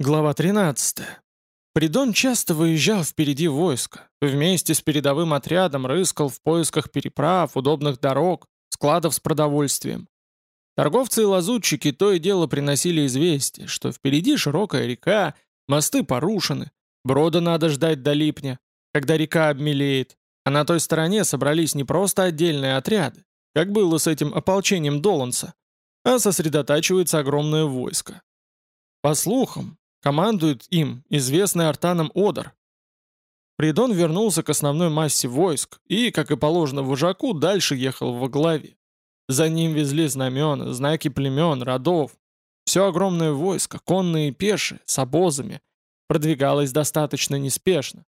Глава 13. Придон часто выезжал впереди войска, вместе с передовым отрядом рыскал в поисках переправ, удобных дорог, складов с продовольствием. Торговцы и лазутчики то и дело приносили известие, что впереди широкая река, мосты порушены, брода надо ждать до липня, когда река обмелеет, а на той стороне собрались не просто отдельные отряды, как было с этим ополчением Доланса, а сосредотачивается огромное войско. По слухам, Командует им известный артаном Одер. Придон вернулся к основной массе войск и, как и положено вожаку, дальше ехал во главе. За ним везли знамена, знаки племен, родов. Все огромное войско, конные и пешие, с обозами, продвигалось достаточно неспешно,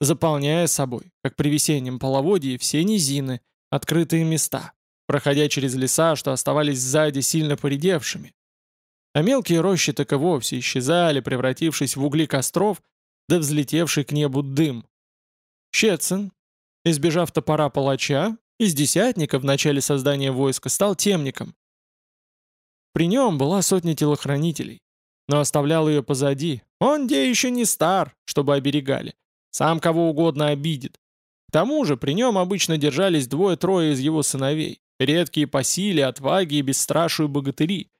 заполняя собой, как при весеннем половодье, все низины, открытые места, проходя через леса, что оставались сзади сильно поредевшими, а мелкие рощи так и вовсе исчезали, превратившись в угли костров, да взлетевший к небу дым. Щецин, избежав топора палача, из десятника в начале создания войска стал темником. При нем была сотня телохранителей, но оставлял ее позади. Он где еще не стар, чтобы оберегали. Сам кого угодно обидит. К тому же при нем обычно держались двое-трое из его сыновей, редкие по силе, отваге и бесстрашию богатыри,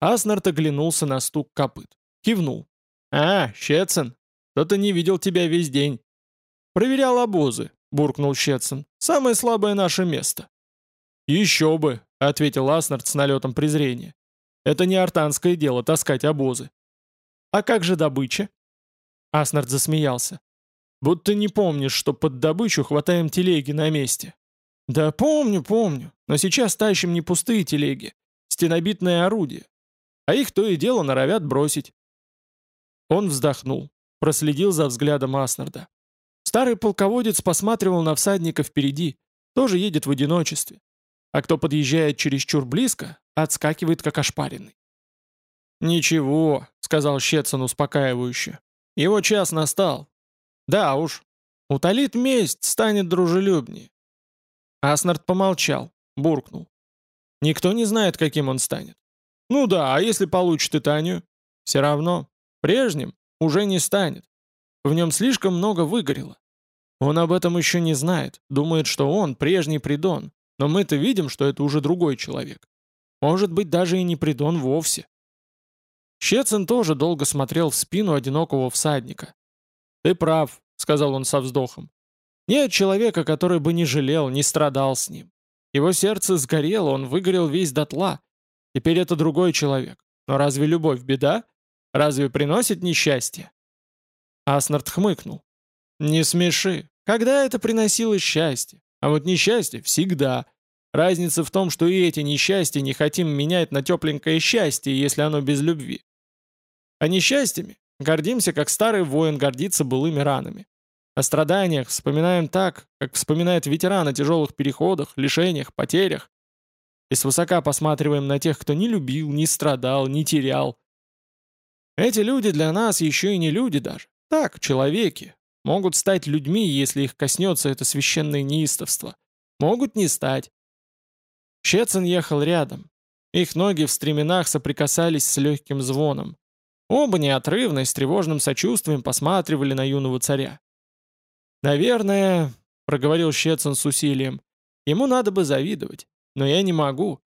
Аснард оглянулся на стук копыт. Кивнул. «А, Щецин, кто-то не видел тебя весь день». «Проверял обозы», — буркнул Щецин. «Самое слабое наше место». «Еще бы», — ответил Аснард с налетом презрения. «Это не артанское дело таскать обозы». «А как же добыча?» Аснард засмеялся. «Будто не помнишь, что под добычу хватаем телеги на месте». «Да помню, помню, но сейчас тащим не пустые телеги, стенобитное орудие, а их то и дело норовят бросить. Он вздохнул, проследил за взглядом Аснарда. Старый полководец посматривал на всадника впереди, тоже едет в одиночестве. А кто подъезжает чересчур близко, отскакивает как ошпаренный. «Ничего», — сказал Щетсон успокаивающе. «Его час настал. Да уж, утолит месть, станет дружелюбнее». Аснард помолчал, буркнул. «Никто не знает, каким он станет. Ну да, а если получит Титанию? Все равно. Прежним уже не станет. В нем слишком много выгорело. Он об этом еще не знает, думает, что он прежний Придон, но мы-то видим, что это уже другой человек. Может быть, даже и не Придон вовсе. Щецин тоже долго смотрел в спину одинокого всадника. «Ты прав», — сказал он со вздохом. «Нет человека, который бы не жалел, не страдал с ним. Его сердце сгорело, он выгорел весь дотла, Теперь это другой человек. Но разве любовь беда? Разве приносит несчастье?» Аснард хмыкнул. «Не смеши. Когда это приносило счастье? А вот несчастье всегда. Разница в том, что и эти несчастья не хотим менять на тепленькое счастье, если оно без любви. А несчастьями гордимся, как старый воин гордится былыми ранами. О страданиях вспоминаем так, как вспоминает ветеран о тяжелых переходах, лишениях, потерях, и свысока посматриваем на тех, кто не любил, не страдал, не терял. Эти люди для нас еще и не люди даже. Так, человеки. Могут стать людьми, если их коснется это священное неистовство. Могут не стать. Щецин ехал рядом. Их ноги в стременах соприкасались с легким звоном. Оба неотрывно и с тревожным сочувствием посматривали на юного царя. «Наверное», — проговорил Щецин с усилием, — «ему надо бы завидовать. Но я не могу.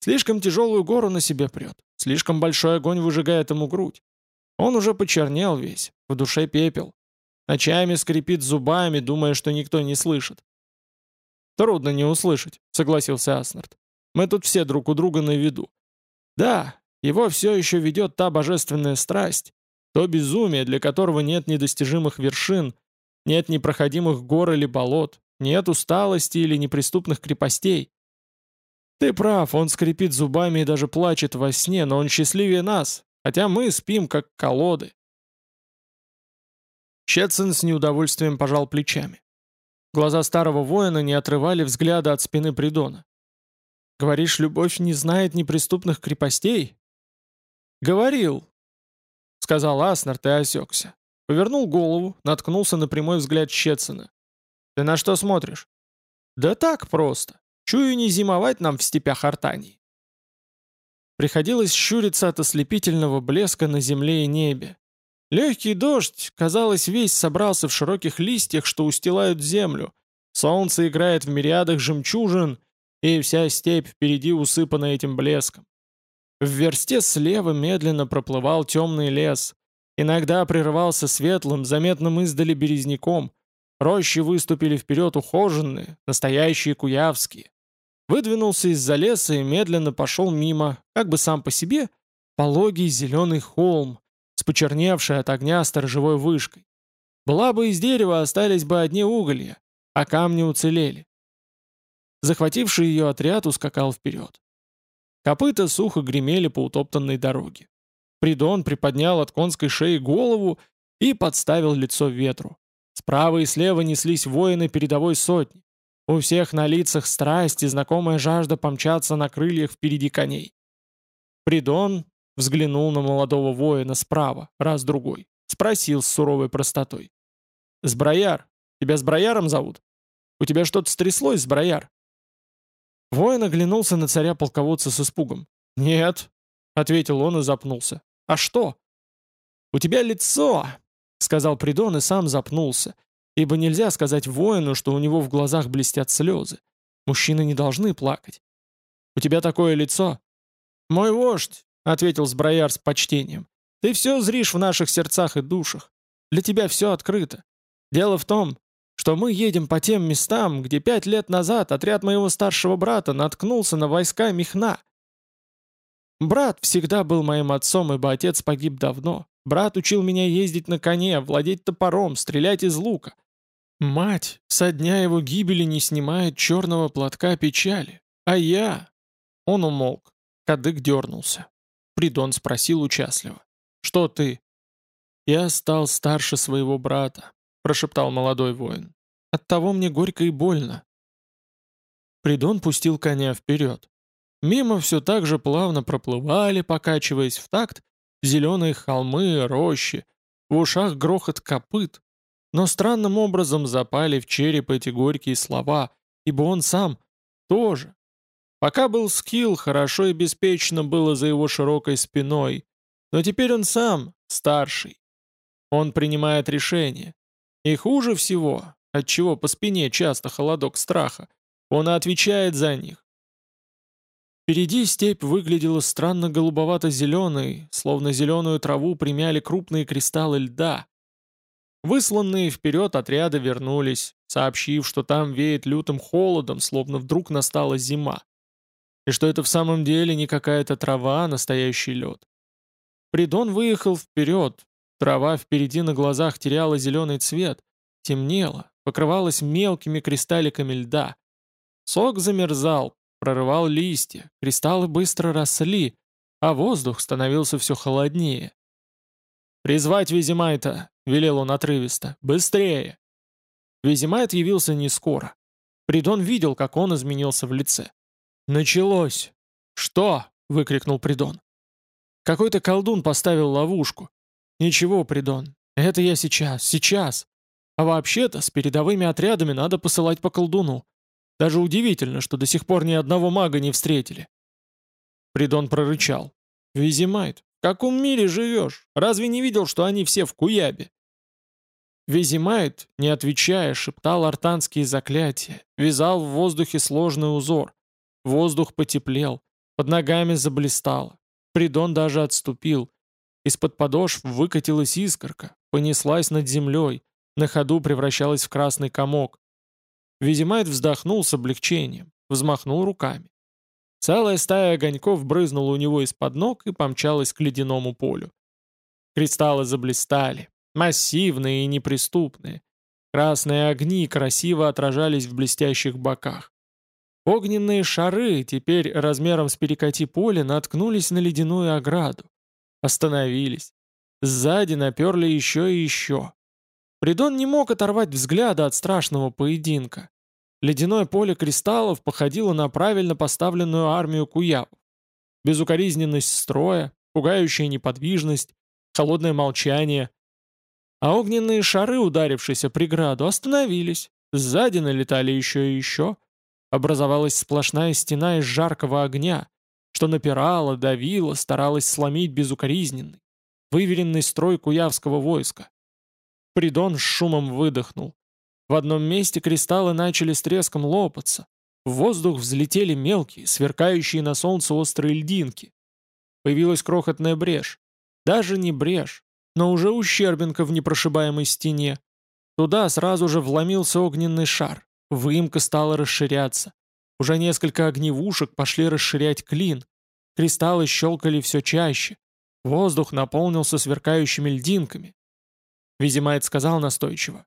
Слишком тяжелую гору на себе прет. Слишком большой огонь выжигает ему грудь. Он уже почернел весь, в душе пепел. Ночами скрипит зубами, думая, что никто не слышит. «Трудно не услышать», — согласился Аснард. «Мы тут все друг у друга на виду. Да, его все еще ведет та божественная страсть, то безумие, для которого нет недостижимых вершин, нет непроходимых гор или болот, нет усталости или неприступных крепостей. Ты прав, он скрипит зубами и даже плачет во сне, но он счастливее нас, хотя мы спим как колоды. Щетсон с неудовольствием пожал плечами. Глаза старого воина не отрывали взгляда от спины Придона. «Говоришь, любовь не знает неприступных крепостей?» «Говорил», — сказал Аснард и осекся. Повернул голову, наткнулся на прямой взгляд Щетсона. «Ты на что смотришь?» «Да так просто. Чую не зимовать нам в степях Артании. Приходилось щуриться от ослепительного блеска на земле и небе. Легкий дождь, казалось, весь собрался в широких листьях, что устилают землю. Солнце играет в мириадах жемчужин, и вся степь впереди усыпана этим блеском. В версте слева медленно проплывал темный лес. Иногда прерывался светлым, заметным издали березняком. Рощи выступили вперед ухоженные, настоящие куявские. Выдвинулся из-за леса и медленно пошел мимо, как бы сам по себе, пологий зеленый холм, с почерневшей от огня сторожевой вышкой. Была бы из дерева, остались бы одни уголья, а камни уцелели. Захвативший ее отряд ускакал вперед. Копыта сухо гремели по утоптанной дороге. Придон приподнял от конской шеи голову и подставил лицо ветру. Справа и слева неслись воины передовой сотни. У всех на лицах страсть и знакомая жажда помчаться на крыльях впереди коней. Придон взглянул на молодого воина справа, раз-другой. Спросил с суровой простотой. «Сброяр, тебя Сброяром зовут? У тебя что-то стряслось, Сброяр?» Воин оглянулся на царя-полководца с испугом. «Нет», — ответил он и запнулся. «А что?» «У тебя лицо», — сказал Придон и сам запнулся, ибо нельзя сказать воину, что у него в глазах блестят слезы. Мужчины не должны плакать. «У тебя такое лицо?» «Мой вождь», — ответил Сброяр с почтением, — «ты все зришь в наших сердцах и душах. Для тебя все открыто. Дело в том, что мы едем по тем местам, где пять лет назад отряд моего старшего брата наткнулся на войска Михна. Брат всегда был моим отцом, ибо отец погиб давно. Брат учил меня ездить на коне, владеть топором, стрелять из лука. Мать со дня его гибели не снимает черного платка печали. А я... Он умолк. Кадык дернулся. Придон спросил участливо. «Что ты?» «Я стал старше своего брата прошептал молодой воин. «Оттого мне горько и больно». Придон пустил коня вперед. Мимо все так же плавно проплывали, покачиваясь в такт, зеленые холмы, рощи, в ушах грохот копыт. Но странным образом запали в череп эти горькие слова, ибо он сам тоже. Пока был скилл, хорошо и беспечно было за его широкой спиной, но теперь он сам старший. Он принимает решение, и хуже всего, отчего по спине часто холодок страха, он отвечает за них. Впереди степь выглядела странно голубовато-зеленой, словно зеленую траву примяли крупные кристаллы льда. Высланные вперед отряды вернулись, сообщив, что там веет лютым холодом, словно вдруг настала зима. И что это в самом деле не какая-то трава, а настоящий лед. Придон выехал вперед, Трава впереди на глазах теряла зеленый цвет, темнела, покрывалась мелкими кристалликами льда. Сок замерзал, прорывал листья, кристаллы быстро росли, а воздух становился все холоднее. «Призвать Визимайта!» — велел он отрывисто. «Быстрее!» Визимайт явился не скоро. Придон видел, как он изменился в лице. «Началось!» «Что?» — выкрикнул Придон. «Какой-то колдун поставил ловушку. «Ничего, Придон, это я сейчас, сейчас. А вообще-то с передовыми отрядами надо посылать по колдуну. Даже удивительно, что до сих пор ни одного мага не встретили». Придон прорычал. «Визимайт, каком мире живешь? Разве не видел, что они все в Куябе?» Визимайт, не отвечая, шептал артанские заклятия, вязал в воздухе сложный узор. Воздух потеплел, под ногами заблистало. Придон даже отступил, из-под подошв выкатилась искорка, понеслась над землей, на ходу превращалась в красный комок. Визимайт вздохнул с облегчением, взмахнул руками. Целая стая огоньков брызнула у него из-под ног и помчалась к ледяному полю. Кристаллы заблистали, массивные и неприступные. Красные огни красиво отражались в блестящих боках. Огненные шары, теперь размером с перекати поле, наткнулись на ледяную ограду. Остановились. Сзади наперли еще и еще. Придон не мог оторвать взгляда от страшного поединка. Ледяное поле кристаллов походило на правильно поставленную армию куявов. Безукоризненность строя, пугающая неподвижность, холодное молчание. А огненные шары, ударившись о преграду, остановились. Сзади налетали еще и еще. Образовалась сплошная стена из жаркого огня, что напирала, давила, старалась сломить безукоризненный, выверенный строй куявского войска. Придон с шумом выдохнул. В одном месте кристаллы начали с треском лопаться. В воздух взлетели мелкие, сверкающие на солнце острые льдинки. Появилась крохотная брешь. Даже не брешь, но уже ущербинка в непрошибаемой стене. Туда сразу же вломился огненный шар. Выемка стала расширяться. Уже несколько огневушек пошли расширять клин. Кристаллы щелкали все чаще. Воздух наполнился сверкающими льдинками. Визимайт сказал настойчиво.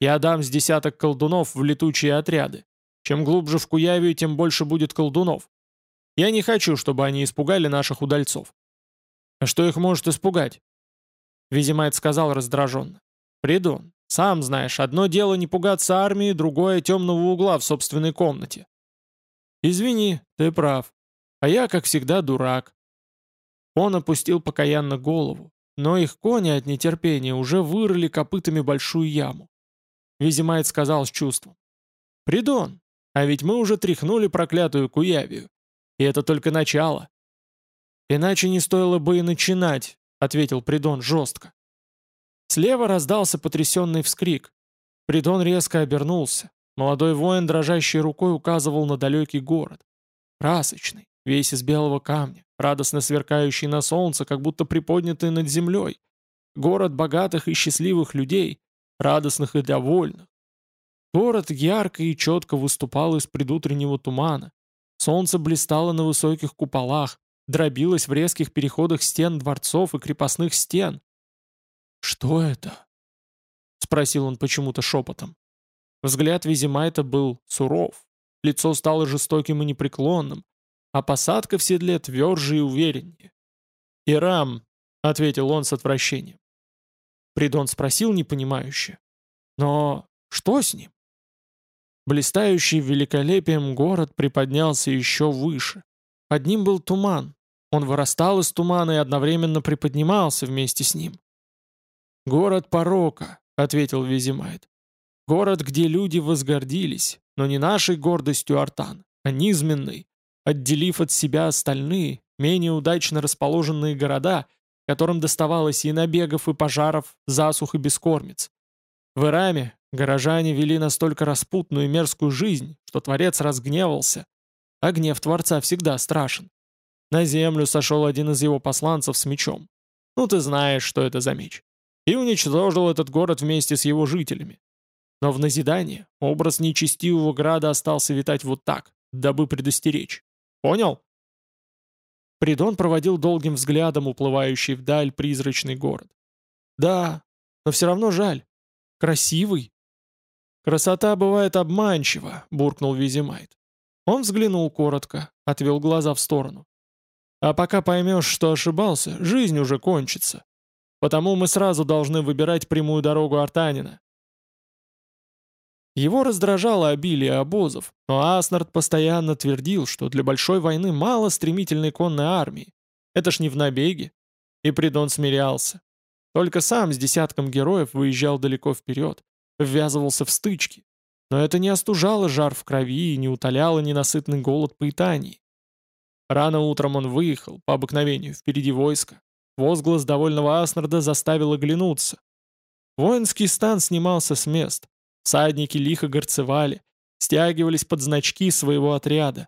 «Я дам с десяток колдунов в летучие отряды. Чем глубже в Куявию, тем больше будет колдунов. Я не хочу, чтобы они испугали наших удальцов». «А что их может испугать?» Визимайт сказал раздраженно. «Придон, сам знаешь, одно дело не пугаться армии, другое — темного угла в собственной комнате». «Извини, ты прав. А я, как всегда, дурак». Он опустил покаянно голову, но их кони от нетерпения уже вырыли копытами большую яму. Визимайт сказал с чувством. «Придон, а ведь мы уже тряхнули проклятую Куявию. И это только начало». «Иначе не стоило бы и начинать», — ответил Придон жестко. Слева раздался потрясенный вскрик. Придон резко обернулся. Молодой воин, дрожащей рукой, указывал на далекий город. Красочный, весь из белого камня, радостно сверкающий на солнце, как будто приподнятый над землей. Город богатых и счастливых людей, радостных и довольных. Город ярко и четко выступал из предутреннего тумана. Солнце блистало на высоких куполах, дробилось в резких переходах стен дворцов и крепостных стен. «Что это?» — спросил он почему-то шепотом. Взгляд Визимайта был суров, лицо стало жестоким и непреклонным, а посадка в седле тверже и увереннее. «Ирам», — ответил он с отвращением. Придон спросил непонимающе. «Но что с ним?» Блистающий великолепием город приподнялся еще выше. Под ним был туман. Он вырастал из тумана и одновременно приподнимался вместе с ним. «Город порока», — ответил Визимайт. «Город, где люди возгордились, но не нашей гордостью Артан, а низменной, отделив от себя остальные, менее удачно расположенные города, которым доставалось и набегов, и пожаров, засух и бескормиц. В Ираме горожане вели настолько распутную и мерзкую жизнь, что Творец разгневался, а гнев Творца всегда страшен. На землю сошел один из его посланцев с мечом. Ну ты знаешь, что это за меч. И уничтожил этот город вместе с его жителями. Но в назидание образ нечестивого града остался витать вот так, дабы предостеречь. Понял? Придон проводил долгим взглядом уплывающий вдаль призрачный город. Да, но все равно жаль. Красивый. Красота бывает обманчива, буркнул Визимайт. Он взглянул коротко, отвел глаза в сторону. А пока поймешь, что ошибался, жизнь уже кончится. Потому мы сразу должны выбирать прямую дорогу Артанина. Его раздражало обилие обозов, но Аснард постоянно твердил, что для большой войны мало стремительной конной армии. Это ж не в набеге. И Придон смирялся. Только сам с десятком героев выезжал далеко вперед, ввязывался в стычки. Но это не остужало жар в крови и не утоляло ненасытный голод по. Рано утром он выехал, по обыкновению, впереди войска. Возглас довольного Аснарда заставил оглянуться. Воинский стан снимался с мест. Всадники лихо горцевали, стягивались под значки своего отряда.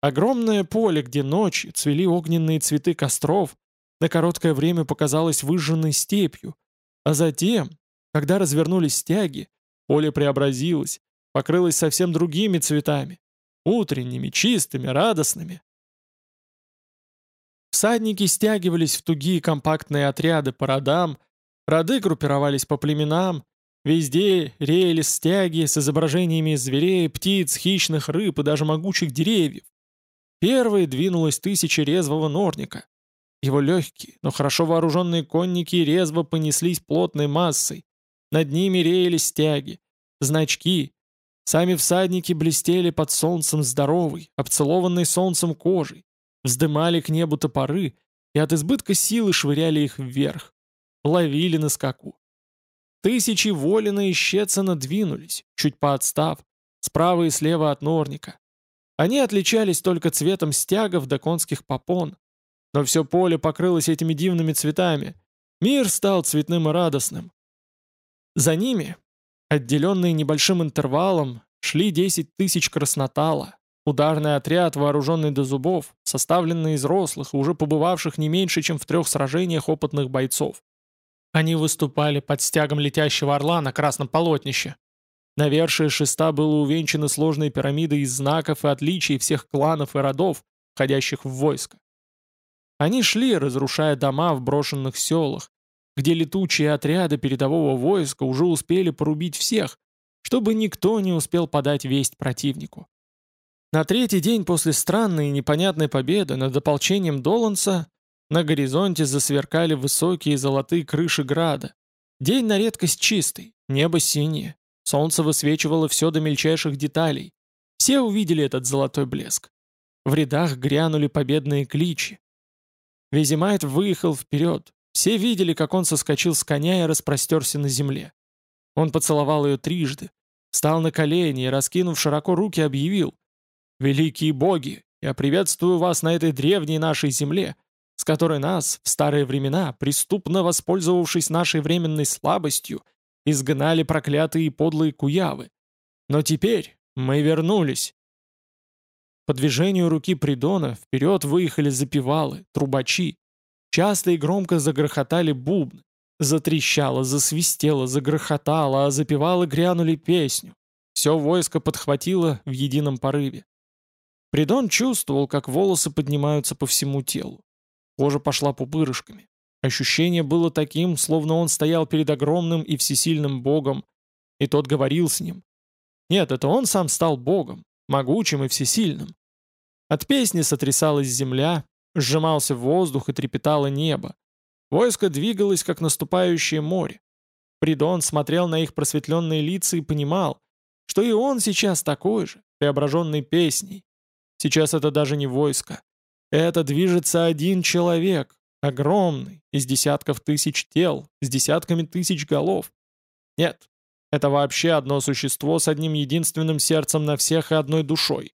Огромное поле, где ночью цвели огненные цветы костров, на короткое время показалось выжженной степью, а затем, когда развернулись стяги, поле преобразилось, покрылось совсем другими цветами, утренними, чистыми, радостными. Всадники стягивались в тугие компактные отряды по родам, роды группировались по племенам, Везде реяли стяги с изображениями зверей, птиц, хищных рыб и даже могучих деревьев. Первой двинулась тысяча резвого норника. Его легкие, но хорошо вооруженные конники резво понеслись плотной массой. Над ними реяли стяги, значки. Сами всадники блестели под солнцем здоровой, обцелованной солнцем кожей, вздымали к небу топоры и от избытка силы швыряли их вверх. Ловили на скаку. Тысячи Волина и Щецина двинулись, чуть поотстав, справа и слева от Норника. Они отличались только цветом стягов до конских попон. Но все поле покрылось этими дивными цветами. Мир стал цветным и радостным. За ними, отделенные небольшим интервалом, шли 10 тысяч краснотала, ударный отряд, вооруженный до зубов, составленный из рослых, уже побывавших не меньше, чем в трех сражениях опытных бойцов. Они выступали под стягом летящего орла на красном полотнище. Навершие шеста было увенчано сложной пирамидой из знаков и отличий всех кланов и родов, входящих в войско. Они шли, разрушая дома в брошенных селах, где летучие отряды передового войска уже успели порубить всех, чтобы никто не успел подать весть противнику. На третий день после странной и непонятной победы над ополчением Доланса на горизонте засверкали высокие золотые крыши града. День на редкость чистый, небо синее, солнце высвечивало все до мельчайших деталей. Все увидели этот золотой блеск. В рядах грянули победные кличи. Везимайт выехал вперед, все видели, как он соскочил с коня и распростерся на земле. Он поцеловал ее трижды, встал на колени и, раскинув широко руки, объявил «Великие боги, я приветствую вас на этой древней нашей земле, с которой нас, в старые времена, преступно воспользовавшись нашей временной слабостью, изгнали проклятые и подлые куявы. Но теперь мы вернулись». По движению руки Придона вперед выехали запевалы, трубачи, Часто и громко загрохотали бубны. Затрещало, засвистело, загрохотало, а запевалы грянули песню. Все войско подхватило в едином порыве. Придон чувствовал, как волосы поднимаются по всему телу. Кожа пошла пупырышками. Ощущение было таким, словно он стоял перед огромным и всесильным богом, и тот говорил с ним. Нет, это он сам стал богом, могучим и всесильным. От песни сотрясалась земля, Сжимался воздух и трепетало небо. Войско двигалось, как наступающее море. Придон смотрел на их просветленные лица и понимал, что и он сейчас такой же, преображенный песней. Сейчас это даже не войско. Это движется один человек, огромный, из десятков тысяч тел, с десятками тысяч голов. Нет, это вообще одно существо с одним единственным сердцем на всех и одной душой.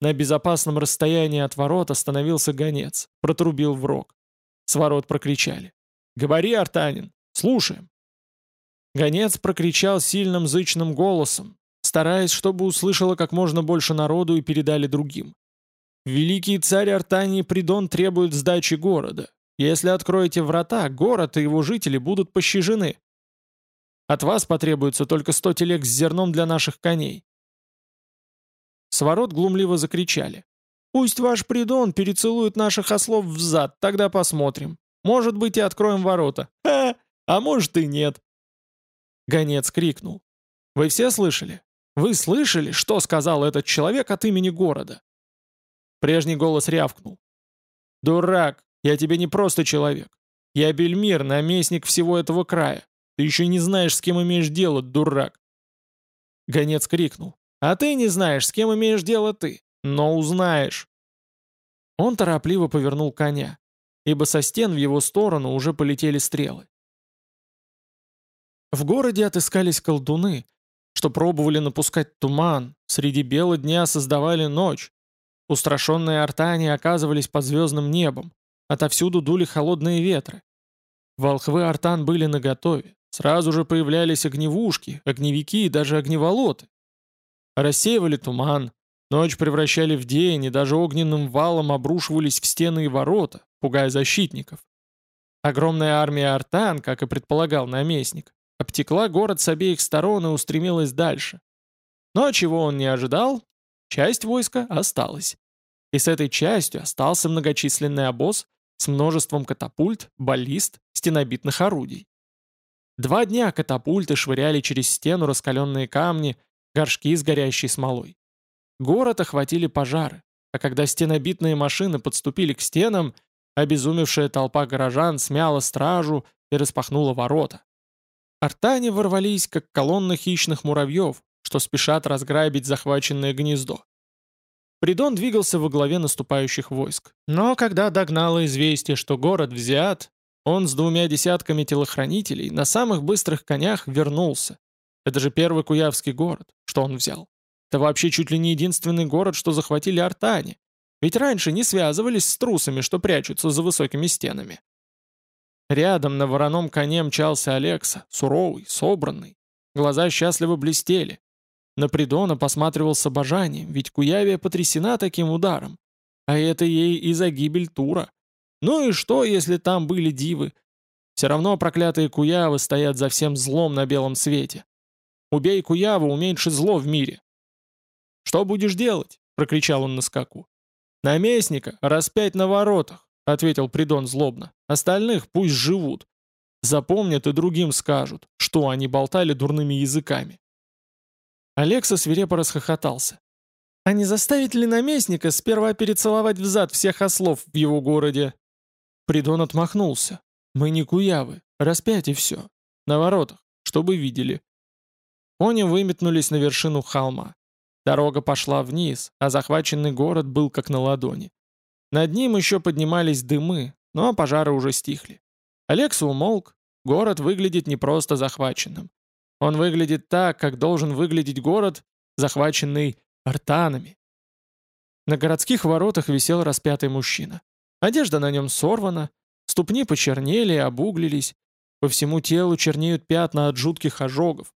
На безопасном расстоянии от ворот остановился гонец, протрубил в рог. С ворот прокричали. «Говори, Артанин! Слушаем!» Гонец прокричал сильным зычным голосом, стараясь, чтобы услышало как можно больше народу и передали другим. «Великий царь Артании Придон требует сдачи города. Если откроете врата, город и его жители будут пощажены. От вас потребуется только сто телег с зерном для наших коней. С ворот глумливо закричали. «Пусть ваш придон перецелует наших ослов в зад, тогда посмотрим. Может быть, и откроем ворота. Ха! А может и нет!» Гонец крикнул. «Вы все слышали? Вы слышали, что сказал этот человек от имени города?» Прежний голос рявкнул. «Дурак, я тебе не просто человек. Я Бельмир, наместник всего этого края. Ты еще не знаешь, с кем имеешь дело, дурак!» Гонец крикнул. А ты не знаешь, с кем имеешь дело ты, но узнаешь». Он торопливо повернул коня, ибо со стен в его сторону уже полетели стрелы. В городе отыскались колдуны, что пробовали напускать туман, среди бела дня создавали ночь. Устрашенные артани оказывались под звездным небом, отовсюду дули холодные ветры. Волхвы артан были наготове, сразу же появлялись огневушки, огневики и даже огневолоты, Рассеивали туман, ночь превращали в день и даже огненным валом обрушивались в стены и ворота, пугая защитников. Огромная армия артан, как и предполагал наместник, обтекла город с обеих сторон и устремилась дальше. Но чего он не ожидал, часть войска осталась. И с этой частью остался многочисленный обоз с множеством катапульт, баллист, стенобитных орудий. Два дня катапульты швыряли через стену раскаленные камни, горшки с горящей смолой. Город охватили пожары, а когда стенобитные машины подступили к стенам, обезумевшая толпа горожан смяла стражу и распахнула ворота. Артане ворвались, как колонна хищных муравьев, что спешат разграбить захваченное гнездо. Придон двигался во главе наступающих войск. Но когда догнало известие, что город взят, он с двумя десятками телохранителей на самых быстрых конях вернулся. Это же первый куявский город, что он взял. Это вообще чуть ли не единственный город, что захватили артане. Ведь раньше не связывались с трусами, что прячутся за высокими стенами. Рядом на вороном коне мчался Алекса, суровый, собранный. Глаза счастливо блестели. На Придона посматривал с обожанием, ведь Куявия потрясена таким ударом. А это ей и за гибель Тура. Ну и что, если там были дивы? Все равно проклятые Куявы стоят за всем злом на белом свете. Убей Куяву, уменьши зло в мире. «Что будешь делать?» — прокричал он на скаку. «Наместника распять на воротах», — ответил Придон злобно. «Остальных пусть живут. Запомнят и другим скажут, что они болтали дурными языками». Алекса свирепо расхохотался. «А не заставить ли наместника сперва перецеловать взад всех ослов в его городе?» Придон отмахнулся. «Мы не куявы. Распять и все. На воротах, чтобы видели». Они выметнулись на вершину холма. Дорога пошла вниз, а захваченный город был как на ладони. Над ним еще поднимались дымы, но пожары уже стихли. Алекса умолк. Город выглядит не просто захваченным. Он выглядит так, как должен выглядеть город, захваченный артанами. На городских воротах висел распятый мужчина. Одежда на нем сорвана, ступни почернели и обуглились, по всему телу чернеют пятна от жутких ожогов.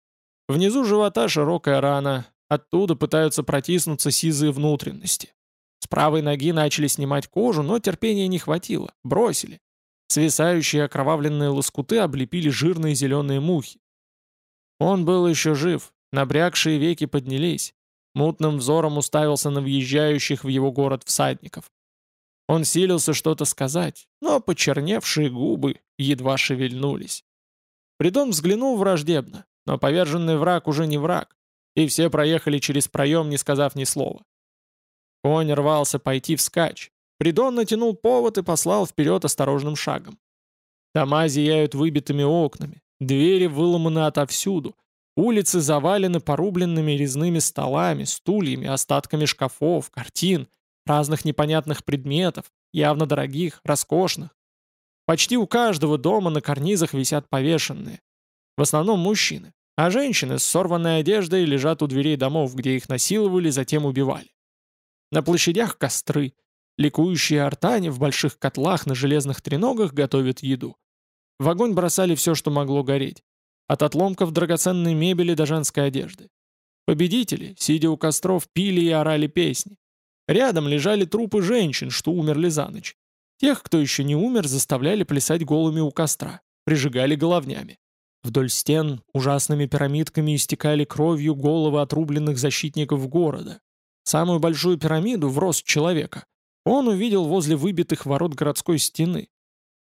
Внизу живота широкая рана, оттуда пытаются протиснуться сизые внутренности. С правой ноги начали снимать кожу, но терпения не хватило, бросили. Свисающие окровавленные лоскуты облепили жирные зеленые мухи. Он был еще жив, набрякшие веки поднялись. Мутным взором уставился на въезжающих в его город всадников. Он силился что-то сказать, но почерневшие губы едва шевельнулись. Придон взглянул враждебно, но поверженный враг уже не враг, и все проехали через проем, не сказав ни слова. Конь рвался пойти вскачь. Придон натянул повод и послал вперед осторожным шагом. Дома зияют выбитыми окнами, двери выломаны отовсюду, улицы завалены порубленными резными столами, стульями, остатками шкафов, картин, разных непонятных предметов, явно дорогих, роскошных. Почти у каждого дома на карнизах висят повешенные. В основном мужчины, а женщины с сорванной одеждой лежат у дверей домов, где их насиловали, затем убивали. На площадях костры, ликующие артане в больших котлах на железных треногах готовят еду. В огонь бросали все, что могло гореть. От отломков драгоценной мебели до женской одежды. Победители, сидя у костров, пили и орали песни. Рядом лежали трупы женщин, что умерли за ночь. Тех, кто еще не умер, заставляли плясать голыми у костра, прижигали головнями. Вдоль стен ужасными пирамидками истекали кровью головы отрубленных защитников города. Самую большую пирамиду в рост человека он увидел возле выбитых ворот городской стены.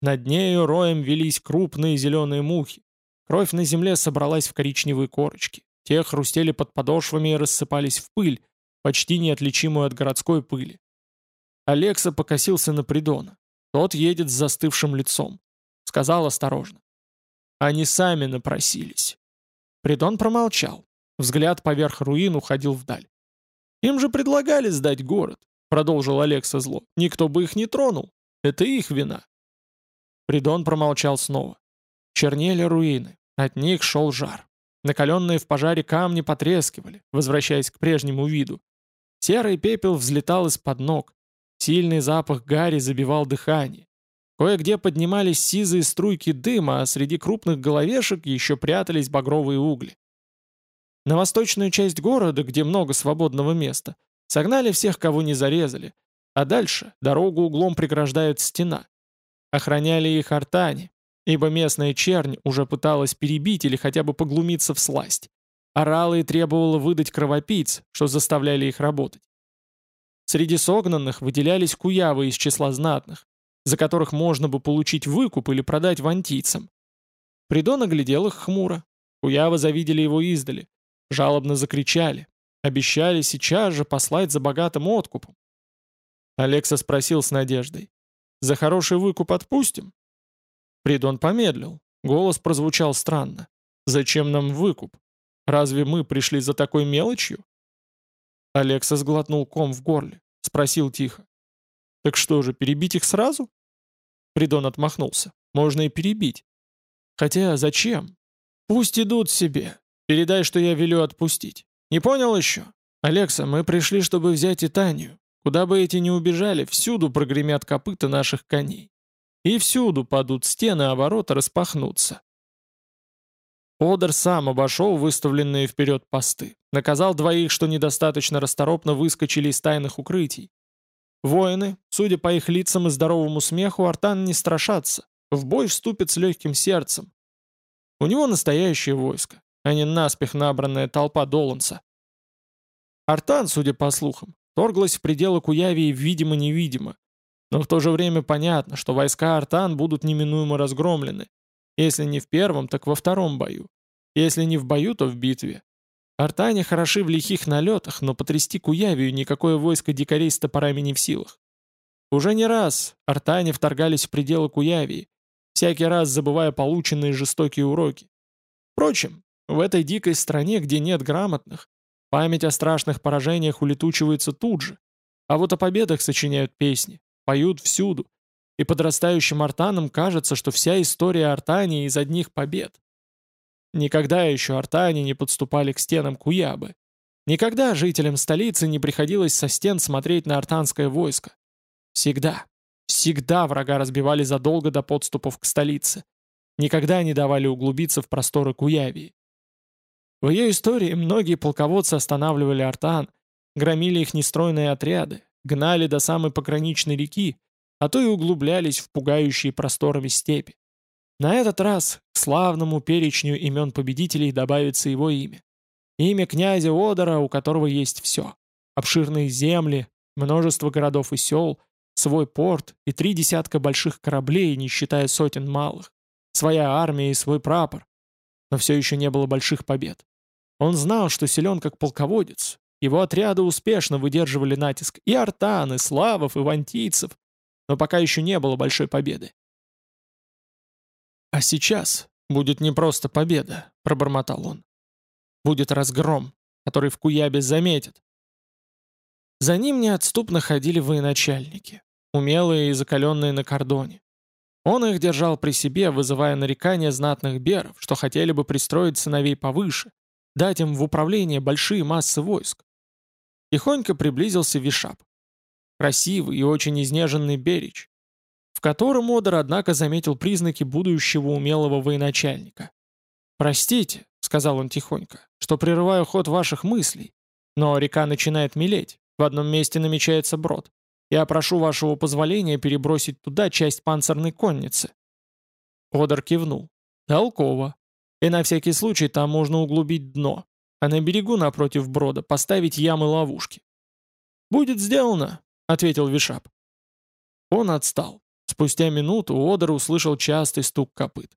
Над нею роем велись крупные зеленые мухи. Кровь на земле собралась в коричневые корочки. Те хрустели под подошвами и рассыпались в пыль, почти неотличимую от городской пыли. Алекса покосился на Придона. Тот едет с застывшим лицом. Сказал осторожно. Они сами напросились. Придон промолчал. Взгляд поверх руин уходил вдаль. «Им же предлагали сдать город», — продолжил Алекса зло. «Никто бы их не тронул. Это их вина». Придон промолчал снова. Чернели руины. От них шел жар. Накаленные в пожаре камни потрескивали, возвращаясь к прежнему виду. Серый пепел взлетал из-под ног. Сильный запах гари забивал дыхание. Кое-где поднимались сизые струйки дыма, а среди крупных головешек еще прятались багровые угли. На восточную часть города, где много свободного места, согнали всех, кого не зарезали, а дальше дорогу углом преграждает стена. Охраняли их артане, ибо местная чернь уже пыталась перебить или хотя бы поглумиться в сласть. Орала и требовала выдать кровопийц, что заставляли их работать. Среди согнанных выделялись куявы из числа знатных, за которых можно бы получить выкуп или продать вантийцам. Придон оглядел их хмуро. Куявы завидели его издали. Жалобно закричали. Обещали сейчас же послать за богатым откупом. Алекса спросил с надеждой. «За хороший выкуп отпустим?» Придон помедлил. Голос прозвучал странно. «Зачем нам выкуп? Разве мы пришли за такой мелочью?» Алекса сглотнул ком в горле. Спросил тихо. «Так что же, перебить их сразу?» Придон отмахнулся. «Можно и перебить. Хотя зачем? Пусть идут себе. Передай, что я велю отпустить. Не понял еще? «Алекса, мы пришли, чтобы взять Итанию. Куда бы эти ни убежали, всюду прогремят копыта наших коней. И всюду падут стены, а ворота распахнутся. Одер сам обошел выставленные вперед посты. Наказал двоих, что недостаточно расторопно выскочили из тайных укрытий. Воины, судя по их лицам и здоровому смеху, Артан не страшатся. В бой вступит с легким сердцем. У него настоящее войско, а не наспех набранная толпа Доланса. Артан, судя по слухам, торглась в пределы Куявии видимо-невидимо. Но в то же время понятно, что войска Артан будут неминуемо разгромлены, если не в первом, так во втором бою. Если не в бою, то в битве. Артане хороши в лихих налетах, но потрясти Куявию никакое войско дикарей с топорами не в силах. Уже не раз артане вторгались в пределы Куявии, всякий раз забывая полученные жестокие уроки. Впрочем, в этой дикой стране, где нет грамотных, память о страшных поражениях улетучивается тут же, а вот о победах сочиняют песни, поют всюду, и подрастающим артанам кажется, что вся история Артании из одних побед. Никогда еще артане не подступали к стенам Куябы. Никогда жителям столицы не приходилось со стен смотреть на артанское войско. Всегда, всегда врага разбивали задолго до подступов к столице. Никогда не давали углубиться в просторы Куявии. В ее истории многие полководцы останавливали артан, громили их нестройные отряды, гнали до самой пограничной реки, а то и углублялись в пугающие просторами степи. На этот раз к славному перечню имен победителей добавится его имя. Имя князя Одора, у которого есть все. Обширные земли, множество городов и сел, свой порт и три десятка больших кораблей, не считая сотен малых, своя армия и свой прапор. Но все еще не было больших побед. Он знал, что силен как полководец. Его отряды успешно выдерживали натиск и артан, и славов, и вантийцев, но пока еще не было большой победы. «А сейчас будет не просто победа», — пробормотал он. «Будет разгром, который в Куябе заметят». За ним неотступно ходили военачальники, умелые и закаленные на кордоне. Он их держал при себе, вызывая нарекания знатных беров, что хотели бы пристроить сыновей повыше, дать им в управление большие массы войск. Тихонько приблизился Вишап красивый и очень изнеженный Берич, в котором Одер, однако, заметил признаки будущего умелого военачальника. «Простите», — сказал он тихонько, — «что прерываю ход ваших мыслей, но река начинает мелеть, в одном месте намечается брод. Я прошу вашего позволения перебросить туда часть панцирной конницы». Одер кивнул. «Толково. И на всякий случай там можно углубить дно, а на берегу напротив брода поставить ямы-ловушки». «Будет сделано», — ответил Вишап. Он отстал. Спустя минуту Одер услышал частый стук копыт.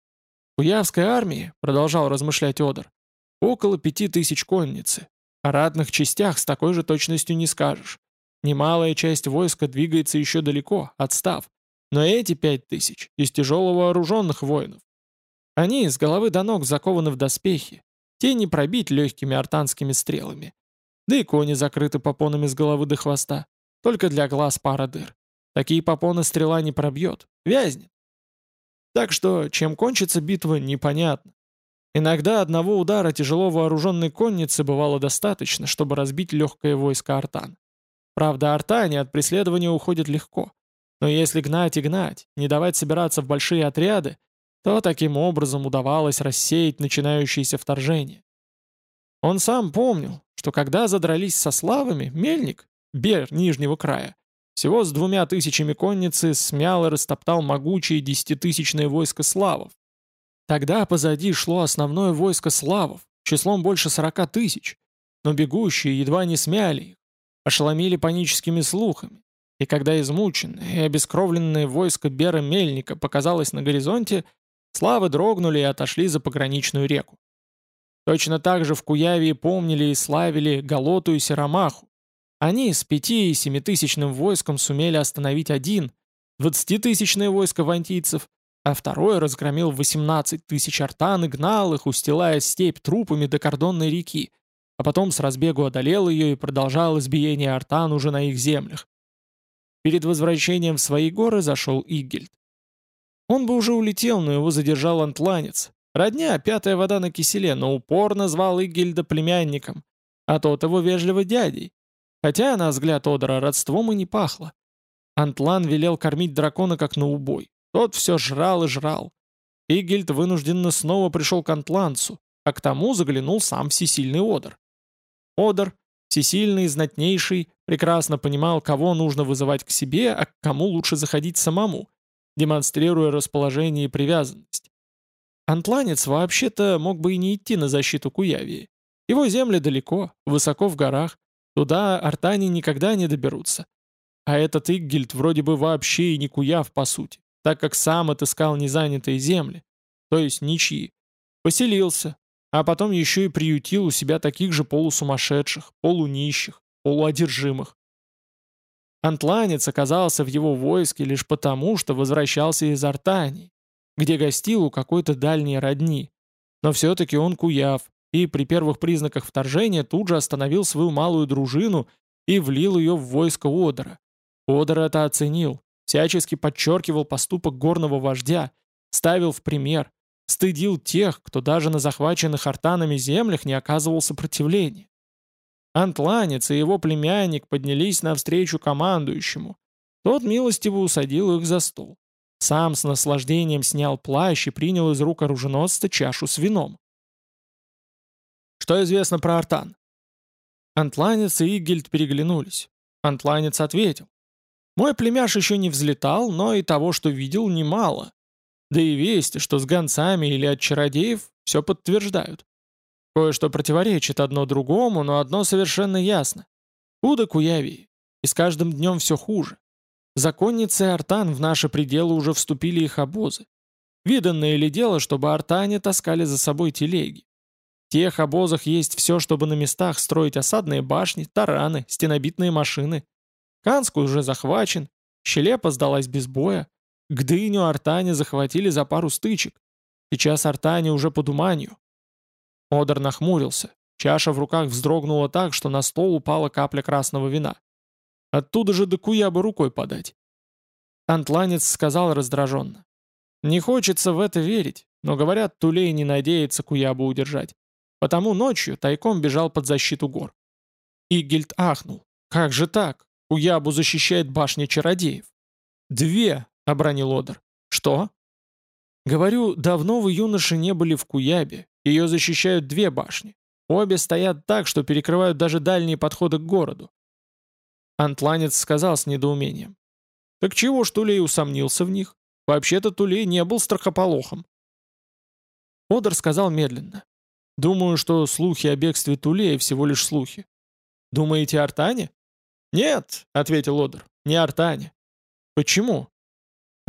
«У Явской армии», — продолжал размышлять Одер, — «около пяти тысяч конницы. О ратных частях с такой же точностью не скажешь. Немалая часть войска двигается еще далеко, отстав. Но эти пять тысяч из тяжело вооруженных воинов. Они с головы до ног закованы в доспехи. Те не пробить легкими артанскими стрелами. Да и кони закрыты попонами с головы до хвоста. Только для глаз пара дыр. Такие попоны стрела не пробьет, вязнет. Так что, чем кончится битва, непонятно. Иногда одного удара тяжело вооруженной конницы бывало достаточно, чтобы разбить легкое войско Артан. Правда, Артане от преследования уходит легко. Но если гнать и гнать, не давать собираться в большие отряды, то таким образом удавалось рассеять начинающееся вторжение. Он сам помнил, что когда задрались со славами, Мельник, Бер Нижнего края, всего с двумя тысячами конницы смял и растоптал могучее десятитысячное войско славов. Тогда позади шло основное войско славов, числом больше сорока тысяч, но бегущие едва не смяли их, ошеломили паническими слухами, и когда измученное и обескровленное войско Бера Мельника показалось на горизонте, славы дрогнули и отошли за пограничную реку. Точно так же в Куявии помнили и славили Галоту и Серамаху, они с пяти- и семитысячным войском сумели остановить один, двадцатитысячное войско вантийцев, а второй разгромил 18 тысяч артан и гнал их, устилая степь трупами до кордонной реки, а потом с разбегу одолел ее и продолжал избиение артан уже на их землях. Перед возвращением в свои горы зашел Игельд. Он бы уже улетел, но его задержал антланец. Родня, пятая вода на киселе, но упорно звал Игельда племянником, а тот его вежливо дядей. Хотя, на взгляд Одера, родством и не пахло. Антлан велел кормить дракона как на убой. Тот все жрал и жрал. Игельд вынужденно снова пришел к Антланцу, а к тому заглянул сам всесильный Одер. Одер, всесильный знатнейший, прекрасно понимал, кого нужно вызывать к себе, а к кому лучше заходить самому, демонстрируя расположение и привязанность. Антланец вообще-то мог бы и не идти на защиту Куявии. Его земли далеко, высоко в горах, туда артане никогда не доберутся. А этот Иггельд вроде бы вообще и не Куяв по сути, так как сам отыскал незанятые земли, то есть ничьи. Поселился, а потом еще и приютил у себя таких же полусумасшедших, полунищих, полуодержимых. Антланец оказался в его войске лишь потому, что возвращался из Артании, где гостил у какой-то дальней родни. Но все-таки он куяв, и при первых признаках вторжения тут же остановил свою малую дружину и влил ее в войско Одера. Одер это оценил, всячески подчеркивал поступок горного вождя, ставил в пример, стыдил тех, кто даже на захваченных артанами землях не оказывал сопротивления. Антланец и его племянник поднялись навстречу командующему. Тот милостиво усадил их за стол. Сам с наслаждением снял плащ и принял из рук оруженосца чашу с вином. «Что известно про Артан?» Антланец и Игельд переглянулись. Антланец ответил. «Мой племяш еще не взлетал, но и того, что видел, немало. Да и вести, что с гонцами или от чародеев, все подтверждают. Кое-что противоречит одно другому, но одно совершенно ясно. Худо Куявии, и с каждым днем все хуже. Законницы Артан в наши пределы уже вступили их обозы. Виданное ли дело, чтобы артане таскали за собой телеги? В тех обозах есть все, чтобы на местах строить осадные башни, тараны, стенобитные машины. Канскую уже захвачен, Щелепа сдалась без боя, Гдыню Артане захватили за пару стычек. Сейчас Артане уже под уманью. Одер нахмурился. Чаша в руках вздрогнула так, что на стол упала капля красного вина. Оттуда же до Куябы рукой подать. Антланец сказал раздраженно. «Не хочется в это верить, но, говорят, Тулей не надеется Куябу удержать. Потому ночью тайком бежал под защиту гор». Игельд ахнул. «Как же так? Куябу защищает башня чародеев». «Две!» — обронил Одер. «Что?» «Говорю, давно вы, юноши, не были в Куябе. Ее защищают две башни. Обе стоят так, что перекрывают даже дальние подходы к городу». Антланец сказал с недоумением. «Так чего ж Тулей усомнился в них? Вообще-то Тулей не был страхополохом». Одер сказал медленно. «Думаю, что слухи о бегстве Тулея всего лишь слухи. Думаете, Артане?» «Нет», — ответил Одер, — «не Артане». «Почему?»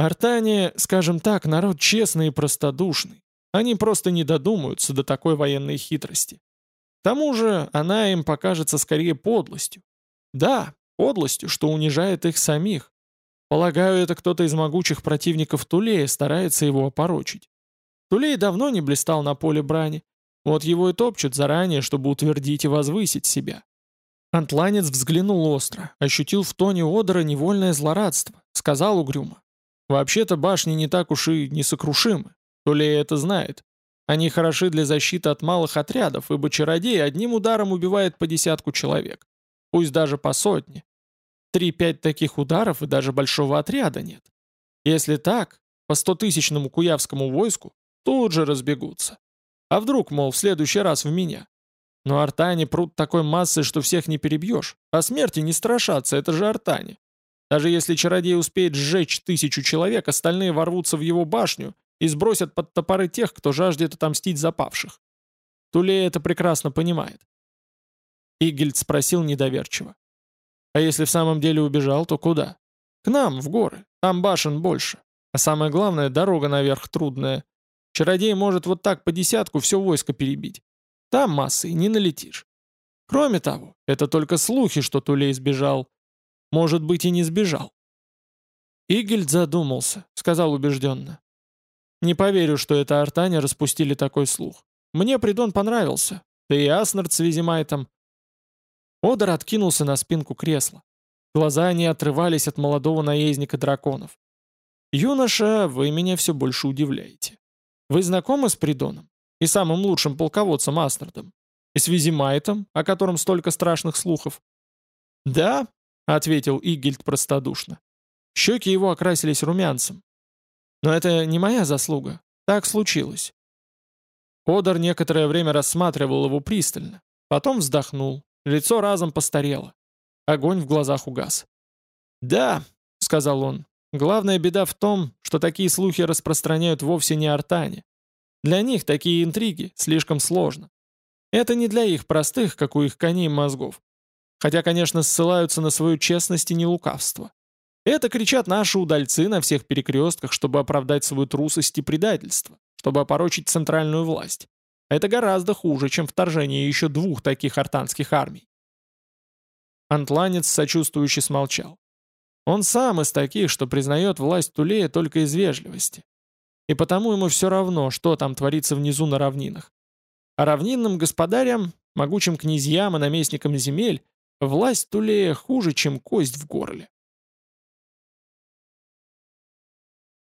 Артане, скажем так, народ честный и простодушный. Они просто не додумаются до такой военной хитрости. К тому же она им покажется скорее подлостью. Да, подлостью, что унижает их самих. Полагаю, это кто-то из могучих противников Тулея старается его опорочить. Тулей давно не блистал на поле брани. Вот его и топчут заранее, чтобы утвердить и возвысить себя. Антланец взглянул остро, ощутил в тоне Одера невольное злорадство, сказал угрюмо. Вообще-то башни не так уж и несокрушимы. Тулей это знает. Они хороши для защиты от малых отрядов, ибо чародей одним ударом убивает по десятку человек. Пусть даже по сотне. Три-пять таких ударов и даже большого отряда нет. Если так, по стотысячному куявскому войску тут же разбегутся. А вдруг, мол, в следующий раз в меня? Но артане прут такой массой, что всех не перебьешь. А смерти не страшатся, это же артане. Даже если чародей успеет сжечь тысячу человек, остальные ворвутся в его башню и сбросят под топоры тех, кто жаждет отомстить запавших. Тулей это прекрасно понимает. Игельд спросил недоверчиво. «А если в самом деле убежал, то куда?» «К нам, в горы. Там башен больше. А самое главное, дорога наверх трудная. Чародей может вот так по десятку все войско перебить. Там массой не налетишь. Кроме того, это только слухи, что Тулей сбежал. Может быть, и не сбежал. Игельд задумался, сказал убежденно. Не поверю, что это артане распустили такой слух. Мне Придон понравился, да и Аснард с Визимайтом. Одер откинулся на спинку кресла. Глаза не отрывались от молодого наездника драконов. «Юноша, вы меня все больше удивляете. Вы знакомы с Придоном? И самым лучшим полководцем Аснардом? И с Визимайтом, о котором столько страшных слухов?» «Да», — ответил Игельд простодушно. Щеки его окрасились румянцем. «Но это не моя заслуга. Так случилось». Одар некоторое время рассматривал его пристально, потом вздохнул, лицо разом постарело. Огонь в глазах угас. «Да», — сказал он, — «главная беда в том, что такие слухи распространяют вовсе не артане. Для них такие интриги слишком сложно. Это не для их простых, как у их коней, мозгов. Хотя, конечно, ссылаются на свою честность и нелукавство. Это кричат наши удальцы на всех перекрестках, чтобы оправдать свою трусость и предательство, чтобы опорочить центральную власть. Это гораздо хуже, чем вторжение еще двух таких артанских армий. Антланец сочувствующе смолчал. Он сам из таких, что признает власть Тулея только из вежливости. И потому ему все равно, что там творится внизу на равнинах. А равнинным господарям, могучим князьям и наместникам земель, власть Тулея хуже, чем кость в горле.